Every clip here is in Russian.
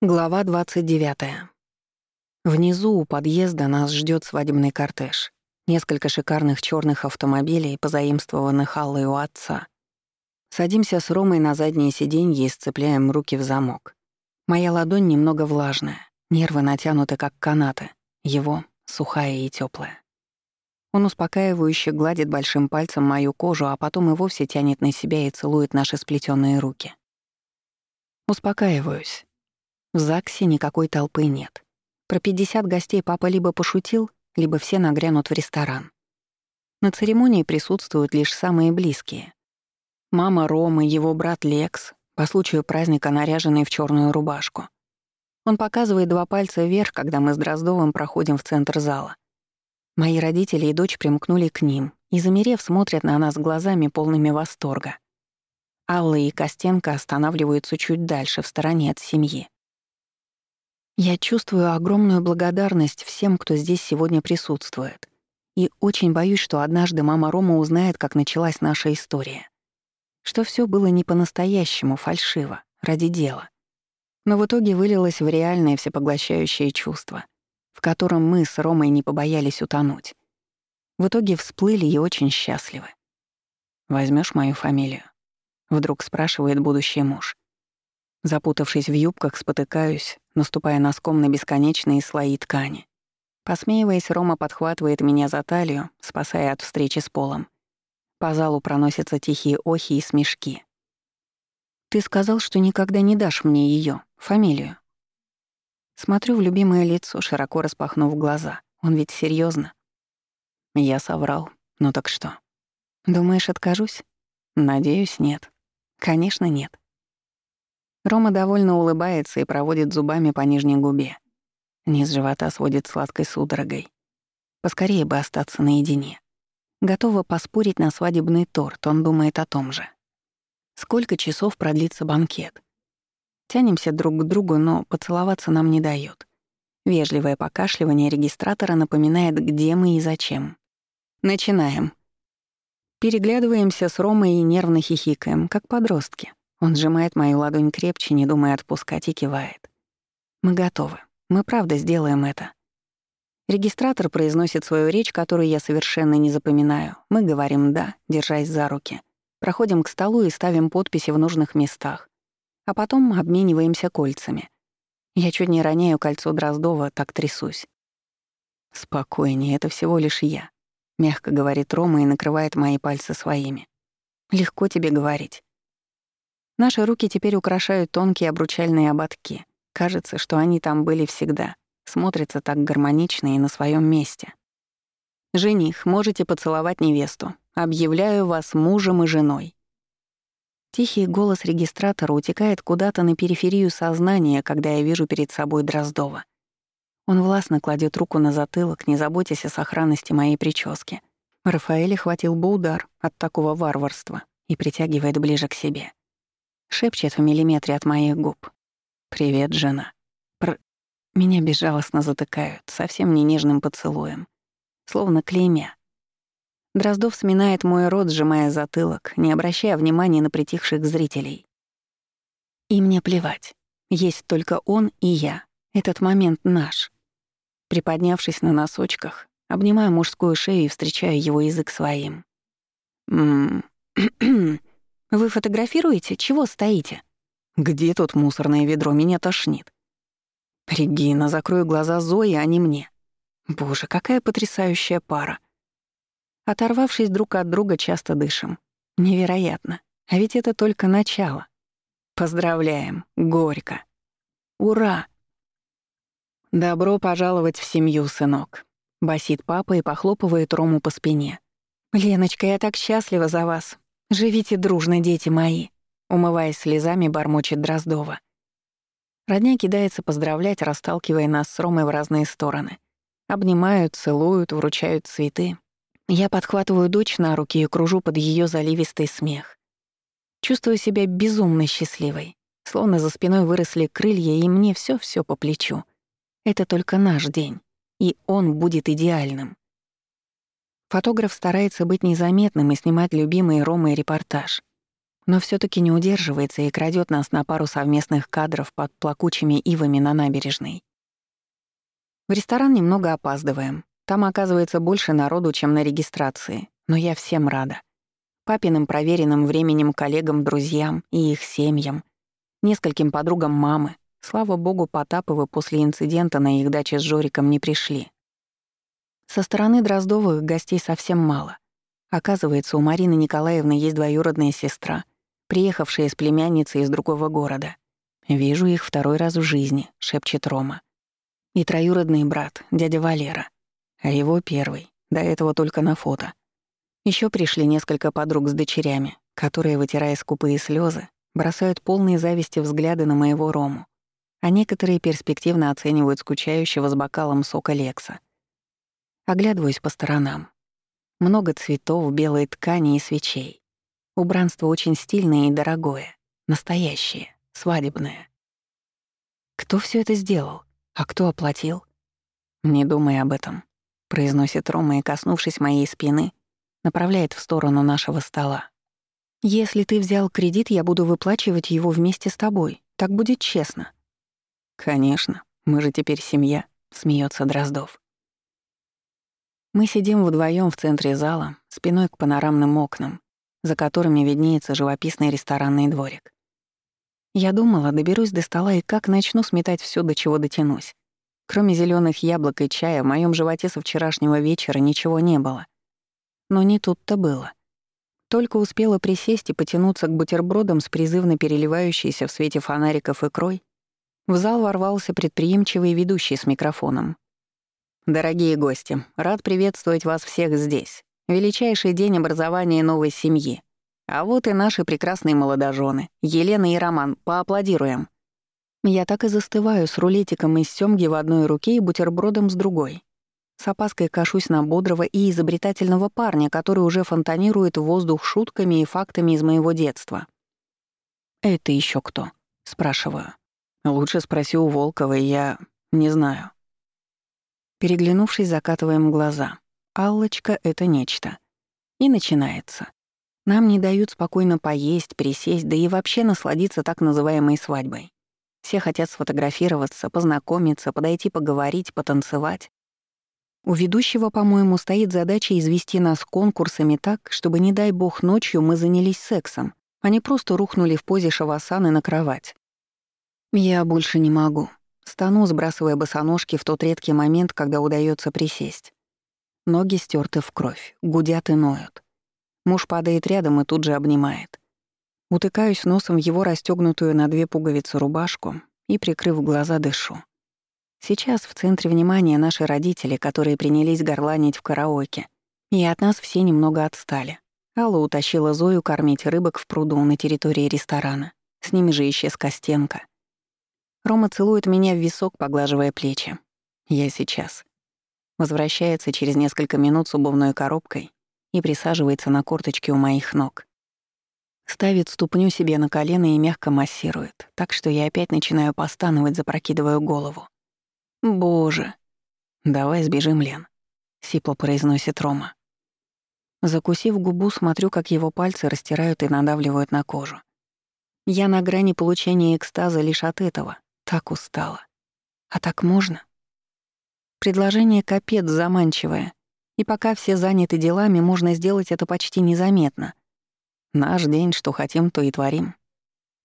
Глава 29. Внизу у подъезда нас ждет свадебный кортеж. Несколько шикарных черных автомобилей, позаимствованных Аллой у отца. Садимся с Ромой на заднее сиденье и сцепляем руки в замок. Моя ладонь немного влажная, нервы натянуты как канаты, его — сухая и теплая. Он успокаивающе гладит большим пальцем мою кожу, а потом и вовсе тянет на себя и целует наши сплетенные руки. Успокаиваюсь, в ЗАГСе никакой толпы нет. Про 50 гостей папа либо пошутил, либо все нагрянут в ресторан. На церемонии присутствуют лишь самые близкие. Мама Ромы, его брат Лекс, по случаю праздника наряженный в черную рубашку. Он показывает два пальца вверх, когда мы с Дроздовым проходим в центр зала. Мои родители и дочь примкнули к ним и, замерев, смотрят на нас глазами, полными восторга. Алла и Костенко останавливаются чуть дальше, в стороне от семьи. Я чувствую огромную благодарность всем, кто здесь сегодня присутствует. И очень боюсь, что однажды мама Рома узнает, как началась наша история. Что все было не по-настоящему, фальшиво, ради дела. Но в итоге вылилось в реальное всепоглощающее чувство, в котором мы с Ромой не побоялись утонуть. В итоге всплыли и очень счастливы. Возьмешь мою фамилию?» — вдруг спрашивает будущий муж. Запутавшись в юбках, спотыкаюсь, наступая носком на бесконечные слои ткани. Посмеиваясь, Рома подхватывает меня за талию, спасая от встречи с полом. По залу проносятся тихие охи и смешки. «Ты сказал, что никогда не дашь мне ее, фамилию». Смотрю в любимое лицо, широко распахнув глаза. Он ведь серьезно. Я соврал. Ну так что? Думаешь, откажусь? Надеюсь, нет. Конечно, нет. Рома довольно улыбается и проводит зубами по нижней губе. Низ живота сводит сладкой судорогой. Поскорее бы остаться наедине. Готова поспорить на свадебный торт, он думает о том же. Сколько часов продлится банкет? Тянемся друг к другу, но поцеловаться нам не дают. Вежливое покашливание регистратора напоминает, где мы и зачем. Начинаем. Переглядываемся с Ромой и нервно хихикаем, как подростки. Он сжимает мою ладонь крепче, не думая отпускать, и кивает. «Мы готовы. Мы правда сделаем это». Регистратор произносит свою речь, которую я совершенно не запоминаю. Мы говорим «да», держась за руки. Проходим к столу и ставим подписи в нужных местах. А потом обмениваемся кольцами. Я чуть не роняю кольцо Дроздова, так трясусь. «Спокойнее, это всего лишь я», — мягко говорит Рома и накрывает мои пальцы своими. «Легко тебе говорить. Наши руки теперь украшают тонкие обручальные ободки. Кажется, что они там были всегда. Смотрятся так гармонично и на своем месте. «Жених, можете поцеловать невесту. Объявляю вас мужем и женой». Тихий голос регистратора утекает куда-то на периферию сознания, когда я вижу перед собой Дроздова. Он властно кладет руку на затылок, не заботясь о сохранности моей прически. Рафаэле хватил бы удар от такого варварства и притягивает ближе к себе. Шепчет в миллиметре от моих губ. «Привет, жена». Пр... Меня безжалостно затыкают, совсем не нежным поцелуем. Словно клеймя. Дроздов сминает мой рот, сжимая затылок, не обращая внимания на притихших зрителей. И мне плевать. Есть только он и я. Этот момент наш. Приподнявшись на носочках, обнимаю мужскую шею и встречаю его язык своим. «Ммм... Вы фотографируете? Чего стоите? Где тут мусорное ведро? Меня тошнит. Регина, закрой глаза Зои, а не мне. Боже, какая потрясающая пара. Оторвавшись друг от друга, часто дышим. Невероятно. А ведь это только начало. Поздравляем. Горько. Ура! «Добро пожаловать в семью, сынок», — басит папа и похлопывает Рому по спине. «Леночка, я так счастлива за вас. «Живите дружно, дети мои», — умываясь слезами, бормочет Дроздова. Родня кидается поздравлять, расталкивая нас с Ромой в разные стороны. Обнимают, целуют, вручают цветы. Я подхватываю дочь на руки и кружу под ее заливистый смех. Чувствую себя безумно счастливой. Словно за спиной выросли крылья, и мне все все по плечу. Это только наш день, и он будет идеальным. Фотограф старается быть незаметным и снимать любимый Ромой репортаж. но все таки не удерживается и крадет нас на пару совместных кадров под плакучими ивами на набережной. В ресторан немного опаздываем. Там оказывается больше народу, чем на регистрации, но я всем рада. Папиным проверенным временем коллегам, друзьям и их семьям, нескольким подругам мамы. Слава богу, Потаповы после инцидента на их даче с Жориком не пришли. Со стороны Дроздовых гостей совсем мало. Оказывается, у Марины Николаевны есть двоюродная сестра, приехавшая с племянницей из другого города. «Вижу их второй раз в жизни», — шепчет Рома. И троюродный брат, дядя Валера. А его первый, до этого только на фото. Еще пришли несколько подруг с дочерями, которые, вытирая скупые слезы, бросают полные зависти взгляды на моего Рому, а некоторые перспективно оценивают скучающего с бокалом сока Лекса. Оглядываюсь по сторонам. Много цветов, белой ткани и свечей. Убранство очень стильное и дорогое, настоящее, свадебное. Кто все это сделал? А кто оплатил? Не думай об этом, произносит Рома и, коснувшись моей спины, направляет в сторону нашего стола. Если ты взял кредит, я буду выплачивать его вместе с тобой. Так будет честно. Конечно, мы же теперь семья, смеется Дроздов. Мы сидим вдвоем в центре зала, спиной к панорамным окнам, за которыми виднеется живописный ресторанный дворик. Я думала, доберусь до стола и как начну сметать все, до чего дотянусь. Кроме зеленых яблок и чая, в моем животе со вчерашнего вечера ничего не было. Но не тут-то было. Только успела присесть и потянуться к бутербродам с призывно переливающейся в свете фонариков икрой, в зал ворвался предприимчивый ведущий с микрофоном. «Дорогие гости, рад приветствовать вас всех здесь. Величайший день образования новой семьи. А вот и наши прекрасные молодожены, Елена и Роман, поаплодируем. Я так и застываю с рулетиком из сёмги в одной руке и бутербродом с другой. С опаской кашусь на бодрого и изобретательного парня, который уже фонтанирует воздух шутками и фактами из моего детства. «Это еще кто?» — спрашиваю. «Лучше спроси у Волкова, я... не знаю». Переглянувшись, закатываем глаза. Аллочка — это нечто. И начинается. Нам не дают спокойно поесть, присесть, да и вообще насладиться так называемой свадьбой. Все хотят сфотографироваться, познакомиться, подойти поговорить, потанцевать. У ведущего, по-моему, стоит задача извести нас конкурсами так, чтобы, не дай бог, ночью мы занялись сексом, а не просто рухнули в позе шавасаны на кровать. Я больше не могу. Стану, сбрасывая босоножки в тот редкий момент, когда удается присесть. Ноги стерты в кровь, гудят и ноют. Муж падает рядом и тут же обнимает. Утыкаюсь носом в его расстёгнутую на две пуговицы рубашку и, прикрыв глаза, дышу. Сейчас в центре внимания наши родители, которые принялись горланить в караоке, и от нас все немного отстали. Алла утащила Зою кормить рыбок в пруду на территории ресторана. С ними же исчез Костенко. Рома целует меня в висок, поглаживая плечи. Я сейчас. Возвращается через несколько минут с обувной коробкой и присаживается на корточке у моих ног. Ставит ступню себе на колено и мягко массирует, так что я опять начинаю постановать, запрокидываю голову. «Боже!» «Давай сбежим, Лен», — сипло произносит Рома. Закусив губу, смотрю, как его пальцы растирают и надавливают на кожу. Я на грани получения экстаза лишь от этого. Так устала. А так можно? Предложение капец заманчивое, и пока все заняты делами, можно сделать это почти незаметно. Наш день, что хотим, то и творим.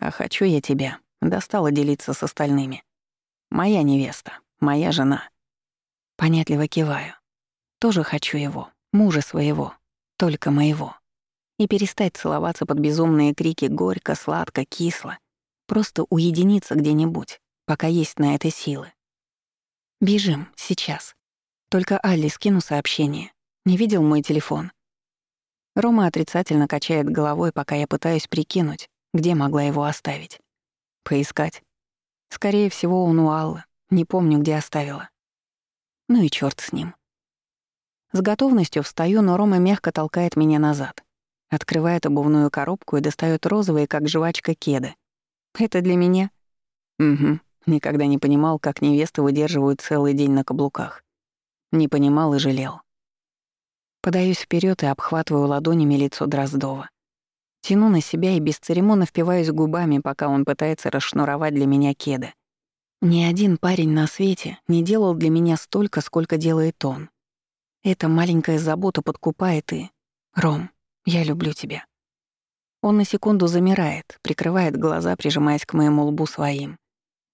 А хочу я тебя, достала делиться с остальными. Моя невеста, моя жена. Понятливо киваю. Тоже хочу его, мужа своего, только моего. И перестать целоваться под безумные крики горько, сладко, кисло. Просто уединиться где-нибудь, пока есть на это силы. Бежим, сейчас. Только Алле скину сообщение. Не видел мой телефон. Рома отрицательно качает головой, пока я пытаюсь прикинуть, где могла его оставить. Поискать. Скорее всего, он у Аллы. Не помню, где оставила. Ну и черт с ним. С готовностью встаю, но Рома мягко толкает меня назад. Открывает обувную коробку и достает розовые, как жвачка, кеды. Это для меня? Угу. Никогда не понимал, как невесты выдерживают целый день на каблуках. Не понимал и жалел. Подаюсь вперед и обхватываю ладонями лицо Дроздова. Тяну на себя и бесцеремонно впиваюсь губами, пока он пытается расшнуровать для меня кеды. Ни один парень на свете не делал для меня столько, сколько делает он. Эта маленькая забота подкупает и... Ром, я люблю тебя. Он на секунду замирает, прикрывает глаза, прижимаясь к моему лбу своим,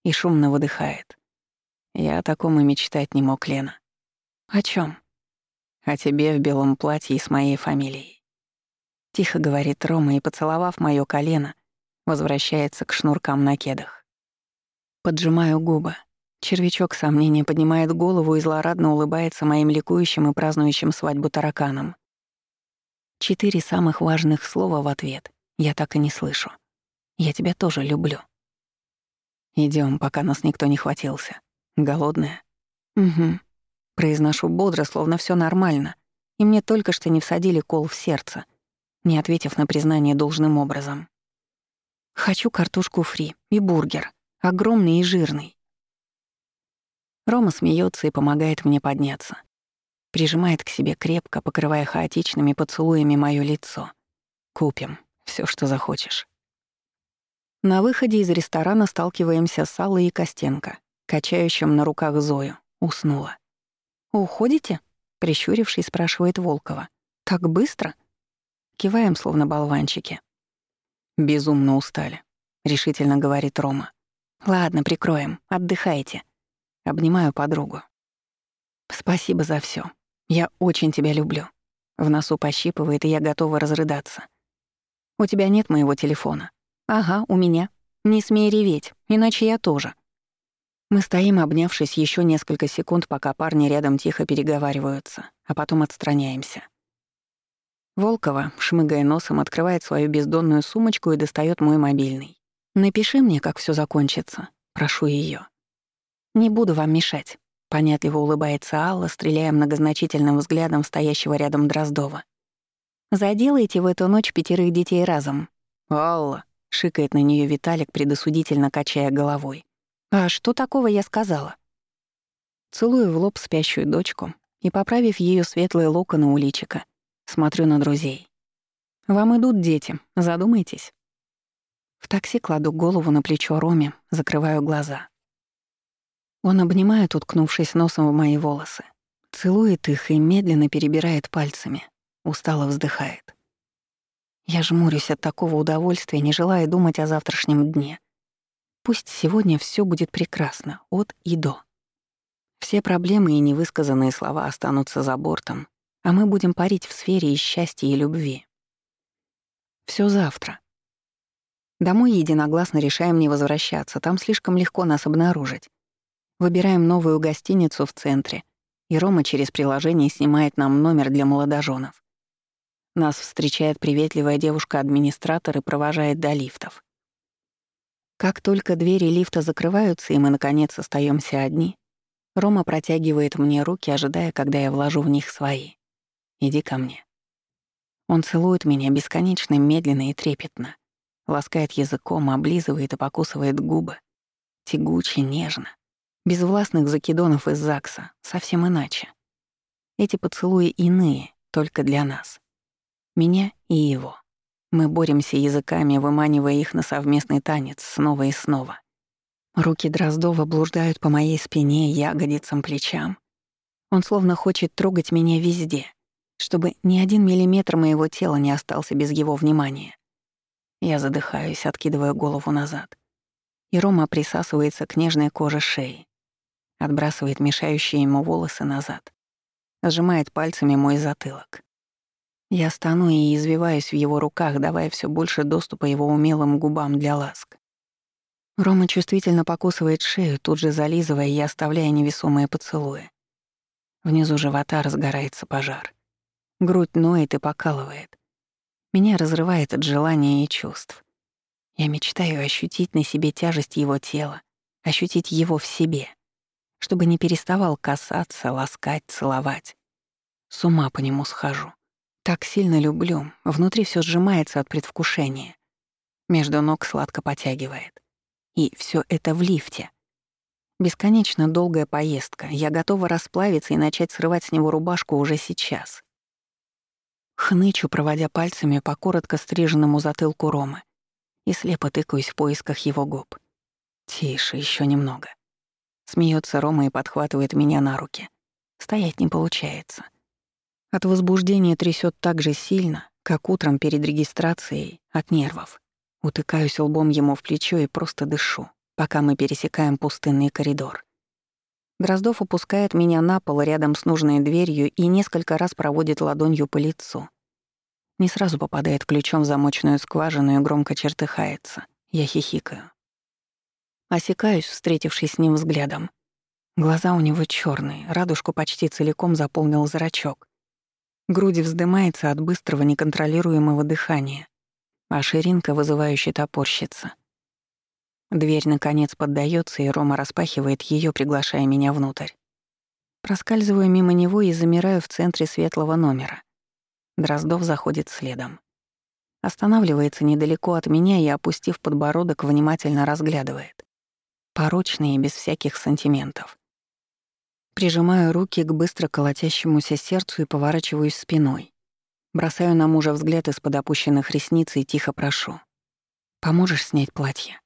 и шумно выдыхает. Я о таком и мечтать не мог, Лена. О чем? О тебе в белом платье и с моей фамилией. Тихо говорит Рома и, поцеловав моё колено, возвращается к шнуркам на кедах. Поджимаю губы. Червячок сомнения поднимает голову и злорадно улыбается моим ликующим и празднующим свадьбу тараканам. Четыре самых важных слова в ответ я так и не слышу. Я тебя тоже люблю. Идем, пока нас никто не хватился. Голодная? Угу. Произношу бодро, словно все нормально, и мне только что не всадили кол в сердце, не ответив на признание должным образом. Хочу картошку фри и бургер, огромный и жирный. Рома смеется и помогает мне подняться. Прижимает к себе крепко, покрывая хаотичными поцелуями моё лицо. Купим все, что захочешь. На выходе из ресторана сталкиваемся с Аллой и Костенко, качающим на руках Зою. Уснула. «Уходите?» — прищурившись, спрашивает Волкова. «Так быстро?» Киваем, словно болванчики. «Безумно устали», — решительно говорит Рома. «Ладно, прикроем. Отдыхайте». Обнимаю подругу. «Спасибо за все. Я очень тебя люблю». В носу пощипывает, и я готова разрыдаться. «У тебя нет моего телефона?» «Ага, у меня. Не смей реветь, иначе я тоже». Мы стоим, обнявшись еще несколько секунд, пока парни рядом тихо переговариваются, а потом отстраняемся. Волкова, шмыгая носом, открывает свою бездонную сумочку и достает мой мобильный. «Напиши мне, как все закончится», — прошу ее. «Не буду вам мешать», — понятливо улыбается Алла, стреляя многозначительным взглядом стоящего рядом Дроздова. «Заделайте в эту ночь пятерых детей разом». «Алла», — шикает на нее Виталик, предосудительно качая головой. «А что такого я сказала?» Целую в лоб спящую дочку и, поправив ее светлые локоны у личика, смотрю на друзей. «Вам идут дети, задумайтесь». В такси кладу голову на плечо Роме, закрываю глаза. Он обнимает, уткнувшись носом в мои волосы, целует их и медленно перебирает пальцами, устало вздыхает. Я жмурюсь от такого удовольствия, не желая думать о завтрашнем дне — Пусть сегодня все будет прекрасно, от и до. Все проблемы и невысказанные слова останутся за бортом, а мы будем парить в сфере и счастья, и любви. Все завтра. Домой единогласно решаем не возвращаться, там слишком легко нас обнаружить. Выбираем новую гостиницу в центре, и Рома через приложение снимает нам номер для молодоженов. Нас встречает приветливая девушка-администратор и провожает до лифтов. Как только двери лифта закрываются, и мы, наконец, остаемся одни, Рома протягивает мне руки, ожидая, когда я вложу в них свои. «Иди ко мне». Он целует меня бесконечно медленно и трепетно, ласкает языком, облизывает и покусывает губы. Тягуче, нежно. Без властных закидонов из ЗАГСа, совсем иначе. Эти поцелуи иные, только для нас. Меня и его. Мы боремся языками, выманивая их на совместный танец снова и снова. Руки Дроздова блуждают по моей спине, ягодицам, плечам. Он словно хочет трогать меня везде, чтобы ни один миллиметр моего тела не остался без его внимания. Я задыхаюсь, откидывая голову назад. И Рома присасывается к нежной коже шеи, отбрасывает мешающие ему волосы назад, сжимает пальцами мой затылок. Я стану и извиваюсь в его руках, давая все больше доступа его умелым губам для ласк. Рома чувствительно покусывает шею, тут же зализывая и оставляя невесомые поцелуи. Внизу живота разгорается пожар. Грудь ноет и покалывает. Меня разрывает от желания и чувств. Я мечтаю ощутить на себе тяжесть его тела, ощутить его в себе, чтобы не переставал касаться, ласкать, целовать. С ума по нему схожу. Так сильно люблю, внутри все сжимается от предвкушения. Между ног сладко потягивает. И все это в лифте. Бесконечно долгая поездка. Я готова расплавиться и начать срывать с него рубашку уже сейчас. Хнычу, проводя пальцами по коротко стриженному затылку Ромы и слепо тыкаюсь в поисках его губ. Тише, еще немного. Смеется Рома и подхватывает меня на руки. Стоять не получается. От возбуждения трясет так же сильно, как утром перед регистрацией, от нервов. Утыкаюсь лбом ему в плечо и просто дышу, пока мы пересекаем пустынный коридор. Дроздов опускает меня на пол рядом с нужной дверью и несколько раз проводит ладонью по лицу. Не сразу попадает ключом в замочную скважину и громко чертыхается. Я хихикаю. Осекаюсь, встретившись с ним взглядом. Глаза у него черные, радужку почти целиком заполнил зрачок. Грудь вздымается от быстрого неконтролируемого дыхания, а ширинка вызывающе топорщится. Дверь, наконец, поддается, и Рома распахивает ее, приглашая меня внутрь. Проскальзываю мимо него и замираю в центре светлого номера. Дроздов заходит следом. Останавливается недалеко от меня и, опустив подбородок, внимательно разглядывает. Порочный и без всяких сантиментов. Прижимаю руки к быстро колотящемуся сердцу и поворачиваюсь спиной. Бросаю на мужа взгляд из-под опущенных ресниц и тихо прошу. «Поможешь снять платье?»